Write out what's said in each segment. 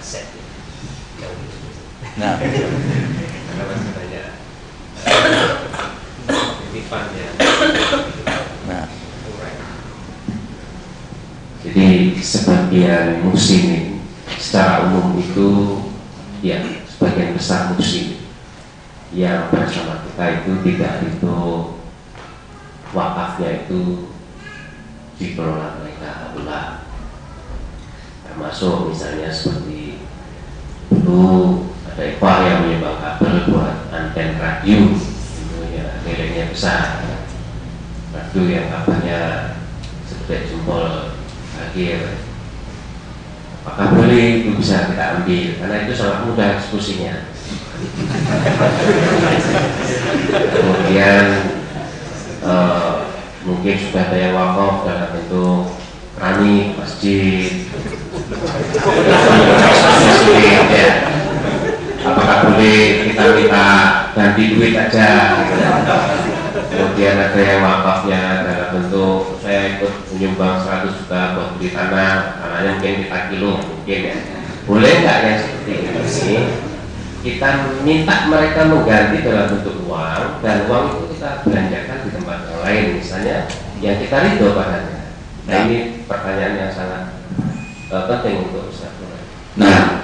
aset Nah, karena masih banyak titipan yang nah, Jadi sebagian muslim secara umum itu ya sebagian besar muslim yang bersama kita itu tidak itu wakafnya itu dikelola mereka pula termasuk misalnya seperti dulu ada ikhwah yang menyumbang kabel buat anten radio. Ya nilainya besar. Radio yang kabelnya seperti jempol akhir. Apakah boleh itu bisa kita ambil? Karena itu sangat mudah eksekusinya. Kemudian eh, mungkin sudah ada yang wakaf dalam bentuk masjid. Masjid ya apakah boleh kita minta ganti duit aja gitu. kemudian ada yang wakafnya dalam bentuk saya ikut menyumbang 100 juta buat beli tanah tanahnya mungkin kita kilo mungkin ya. Boleh nggak yang seperti ini? Kita minta mereka mengganti dalam bentuk uang dan uang itu kita belanjakan di tempat yang lain. Misalnya yang kita ridho padanya. Nah ini pertanyaan yang sangat eh, penting untuk Ustaz nah,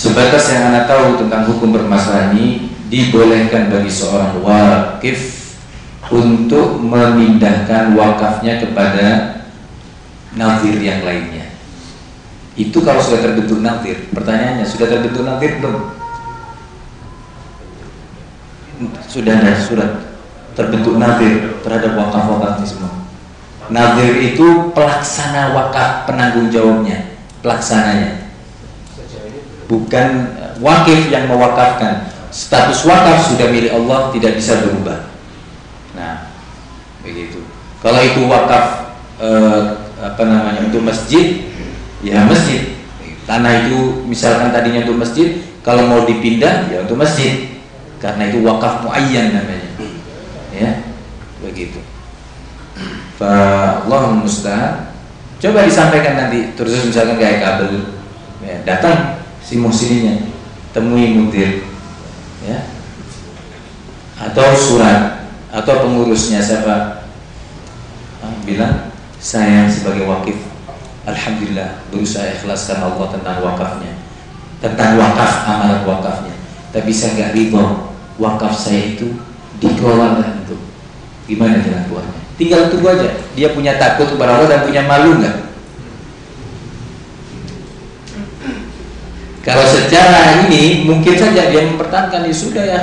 sebatas yang anda tahu tentang hukum permasalahan ini dibolehkan bagi seorang wakif untuk memindahkan wakafnya kepada nazir yang lainnya. Itu kalau sudah terbentuk nazir. Pertanyaannya, sudah terbentuk nazir belum? Sudah ada surat terbentuk nazir terhadap wakaf-wakaf ini semua. Nazir itu pelaksana wakaf penanggung jawabnya, pelaksananya. Bukan eh, wakif yang mewakafkan. Status wakaf sudah milik Allah tidak bisa berubah. Nah, begitu. Kalau itu wakaf eh, apa namanya untuk masjid, ya masjid. Tanah itu misalkan tadinya untuk masjid, kalau mau dipindah ya untuk masjid. Karena itu wakaf muayyan namanya. Ya, begitu. Fa Allah musta'an. Coba disampaikan nanti terus misalkan kayak kabel ya, datang si muhsinnya temui mudir ya. Atau surat atau pengurusnya siapa? Ah, bilang saya sebagai wakif. Alhamdulillah berusaha ikhlas karena Allah tentang wakafnya. Tentang wakaf amalan wakafnya. Tapi saya nggak ridho wakaf saya itu dikelola oleh itu gimana jalan keluarnya? Tinggal tunggu aja dia punya takut kepada Allah dan punya malu nggak kalau secara ini mungkin saja dia mempertahankan ya sudah ya.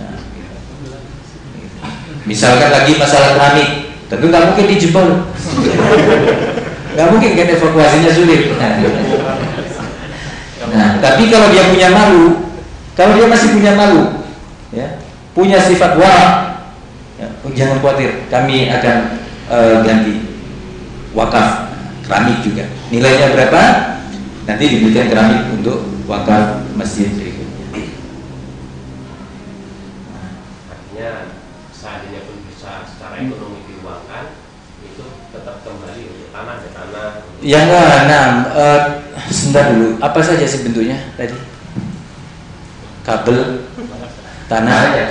Nah, misalkan lagi masalah keramik tentu nggak mungkin dijebol. Nggak mungkin kan evakuasinya sulit. Nah, tapi kalau dia punya malu kalau dia masih punya malu ya punya sifat warah ya, jangan khawatir kami akan eh, ganti wakaf keramik juga. Nilainya berapa nanti diberikan keramik untuk wakaf masjid berikutnya. Artinya seandainya pun bisa secara ekonomi diuangkan itu tetap kembali untuk tanah dan tanah. Ya enggak nah eh, sebentar dulu. Apa saja sih bentuknya tadi? Kabel tanah. Ya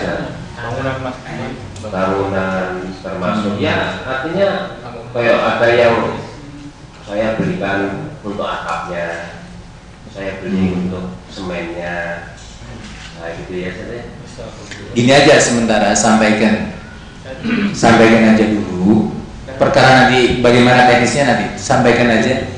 bangunan masjid bangunan termasuk. Ya artinya kayak ada yang saya belikan untuk atapnya. Saya beli untuk semennya. Nah gitu ya saya Gini aja sementara sampaikan. Sampaikan aja dulu. Perkara nanti bagaimana teknisnya nanti? Sampaikan aja.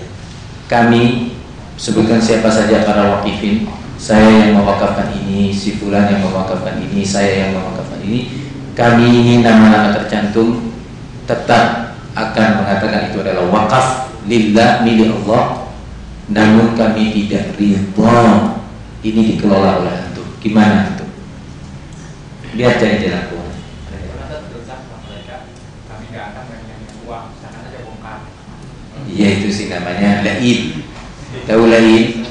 Kami sebutkan siapa saja para wakifin. Saya yang mewakafkan ini si fulan yang mewakafkan ini saya yang mewakafkan ini. Kami ini nama-nama tercantum tetap akan mengatakan itu adalah wakaf lillah milik Allah namun kami tidak ridha ini dikelola oleh antum gimana antum lihat cari jalan keluar Iya itu sih namanya lain. Tahu lain?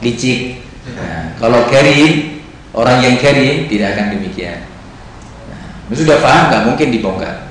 Licik. Nah, kalau carry orang yang carry tidak akan demikian. Nah, sudah paham nggak mungkin dibongkar.